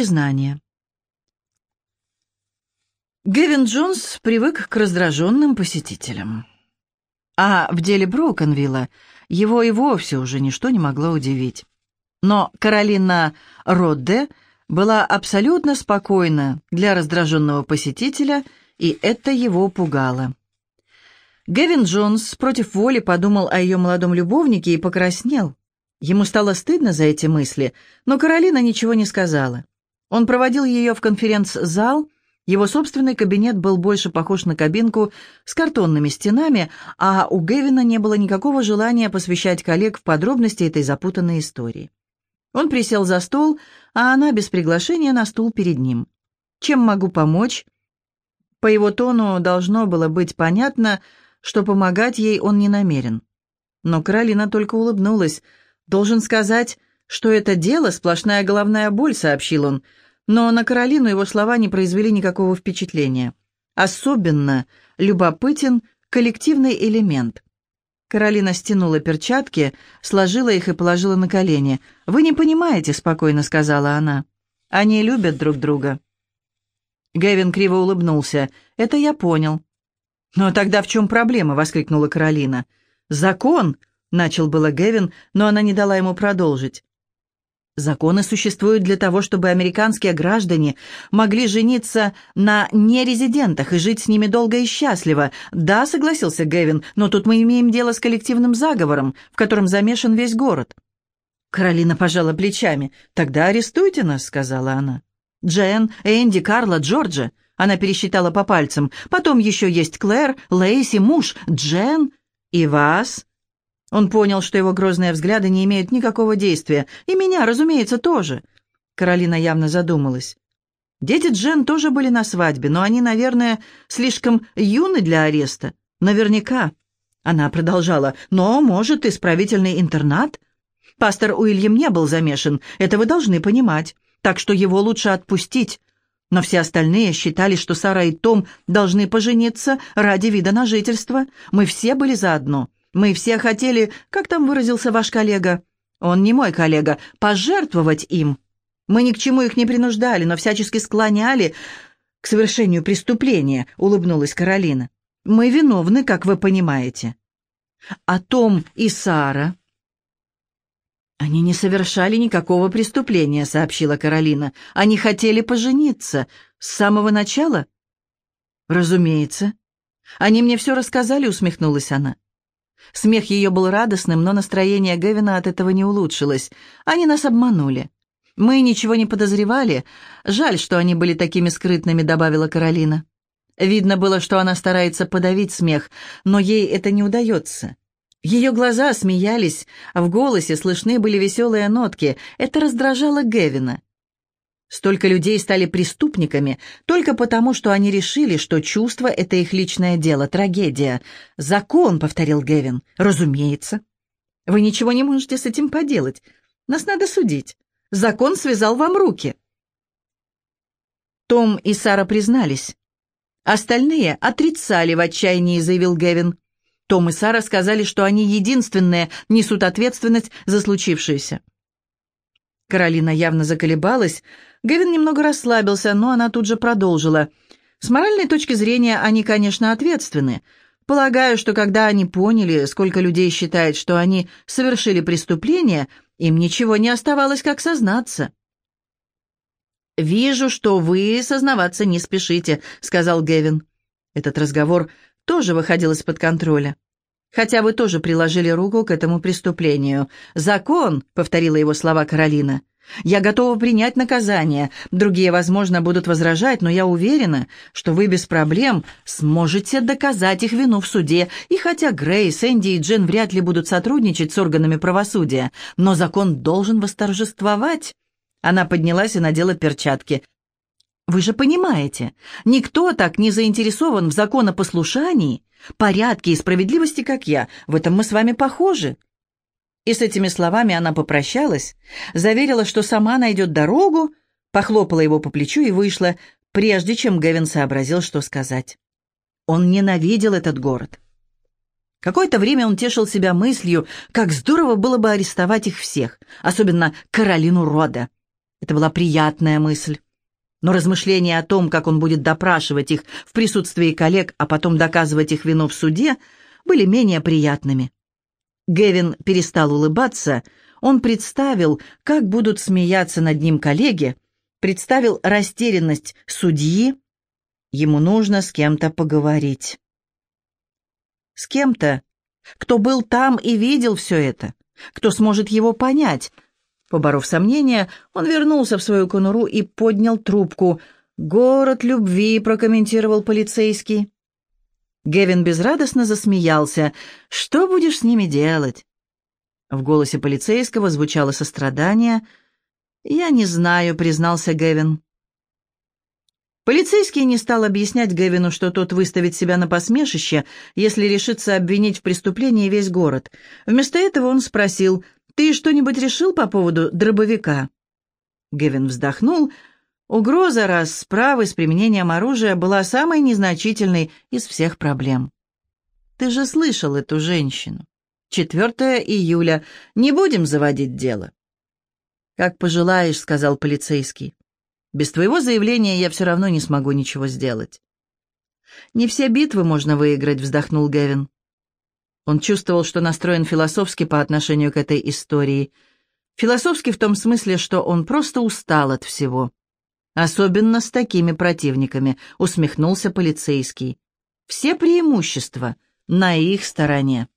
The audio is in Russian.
Признание. Гевин Джонс привык к раздраженным посетителям. А в деле Броконвилла его и вовсе уже ничто не могло удивить. Но Каролина Родде была абсолютно спокойна для раздраженного посетителя, и это его пугало. Гевин Джонс против воли подумал о ее молодом любовнике и покраснел. Ему стало стыдно за эти мысли, но Каролина ничего не сказала. Он проводил ее в конференц-зал, его собственный кабинет был больше похож на кабинку с картонными стенами, а у Гевина не было никакого желания посвящать коллег в подробности этой запутанной истории. Он присел за стол, а она без приглашения на стул перед ним. «Чем могу помочь?» По его тону должно было быть понятно, что помогать ей он не намерен. Но Каролина только улыбнулась. «Должен сказать, что это дело — сплошная головная боль», — сообщил он. Но на Каролину его слова не произвели никакого впечатления. Особенно любопытен коллективный элемент. Каролина стянула перчатки, сложила их и положила на колени. «Вы не понимаете», — спокойно сказала она. «Они любят друг друга». Гэвин криво улыбнулся. «Это я понял. «Но тогда в чем проблема?» — воскликнула Каролина. «Закон!» — начал было Гевин, но она не дала ему продолжить. Законы существуют для того, чтобы американские граждане могли жениться на нерезидентах и жить с ними долго и счастливо. Да, согласился Гевин, но тут мы имеем дело с коллективным заговором, в котором замешан весь город. Каролина пожала плечами. «Тогда арестуйте нас», — сказала она. «Джен, Энди, Карла, Джорджа. Она пересчитала по пальцам. «Потом еще есть Клэр, Лейси, муж, Джен и вас». Он понял, что его грозные взгляды не имеют никакого действия. «И меня, разумеется, тоже». Каролина явно задумалась. Дети Джен тоже были на свадьбе, но они, наверное, слишком юны для ареста. Наверняка. Она продолжала. «Но, может, исправительный интернат?» Пастор Уильям не был замешан, это вы должны понимать. Так что его лучше отпустить. Но все остальные считали, что Сара и Том должны пожениться ради вида на жительство. Мы все были заодно. Мы все хотели, как там выразился ваш коллега, он не мой коллега, пожертвовать им. Мы ни к чему их не принуждали, но всячески склоняли к совершению преступления, улыбнулась Каролина. Мы виновны, как вы понимаете. А Том и Сара «Они не совершали никакого преступления», — сообщила Каролина. «Они хотели пожениться. С самого начала?» «Разумеется». «Они мне все рассказали», — усмехнулась она. Смех ее был радостным, но настроение Гевина от этого не улучшилось. «Они нас обманули. Мы ничего не подозревали. Жаль, что они были такими скрытными», — добавила Каролина. Видно было, что она старается подавить смех, но ей это не удается. Ее глаза смеялись, а в голосе слышны были веселые нотки. Это раздражало Гевина. Столько людей стали преступниками только потому, что они решили, что чувство — это их личное дело, трагедия. «Закон», — повторил Гевин, — «разумеется». «Вы ничего не можете с этим поделать. Нас надо судить. Закон связал вам руки». Том и Сара признались. Остальные отрицали в отчаянии, заявил Гевин. Том и Сара сказали, что они единственные несут ответственность за случившееся. Каролина явно заколебалась. Гевин немного расслабился, но она тут же продолжила. «С моральной точки зрения они, конечно, ответственны. Полагаю, что когда они поняли, сколько людей считает, что они совершили преступление, им ничего не оставалось, как сознаться». «Вижу, что вы сознаваться не спешите», — сказал Гевин. Этот разговор тоже выходил из-под контроля. Хотя вы тоже приложили руку к этому преступлению. Закон, — повторила его слова Каролина. Я готова принять наказание. Другие, возможно, будут возражать, но я уверена, что вы без проблем сможете доказать их вину в суде. И хотя Грейс, Энди и Джен вряд ли будут сотрудничать с органами правосудия, но закон должен восторжествовать. Она поднялась и надела перчатки. Вы же понимаете, никто так не заинтересован в законопослушании, порядке и справедливости, как я. В этом мы с вами похожи». И с этими словами она попрощалась, заверила, что сама найдет дорогу, похлопала его по плечу и вышла, прежде чем Гевин сообразил, что сказать. Он ненавидел этот город. Какое-то время он тешил себя мыслью, как здорово было бы арестовать их всех, особенно Каролину Рода. Это была приятная мысль. Но размышления о том, как он будет допрашивать их в присутствии коллег, а потом доказывать их вину в суде, были менее приятными. Гевин перестал улыбаться, он представил, как будут смеяться над ним коллеги, представил растерянность судьи. Ему нужно с кем-то поговорить. С кем-то, кто был там и видел все это, кто сможет его понять. Поборов сомнения, он вернулся в свою конуру и поднял трубку. «Город любви», — прокомментировал полицейский. Гевин безрадостно засмеялся. «Что будешь с ними делать?» В голосе полицейского звучало сострадание. «Я не знаю», — признался Гевин. Полицейский не стал объяснять Гевину, что тот выставит себя на посмешище, если решится обвинить в преступлении весь город. Вместо этого он спросил, «Ты что-нибудь решил по поводу дробовика?» Гевин вздохнул. Угроза расправы с применением оружия была самой незначительной из всех проблем. «Ты же слышал эту женщину. 4 июля. Не будем заводить дело». «Как пожелаешь», — сказал полицейский. Без твоего заявления я все равно не смогу ничего сделать». «Не все битвы можно выиграть», — вздохнул Гевин. Он чувствовал, что настроен философски по отношению к этой истории. Философски в том смысле, что он просто устал от всего. «Особенно с такими противниками», — усмехнулся полицейский. «Все преимущества на их стороне».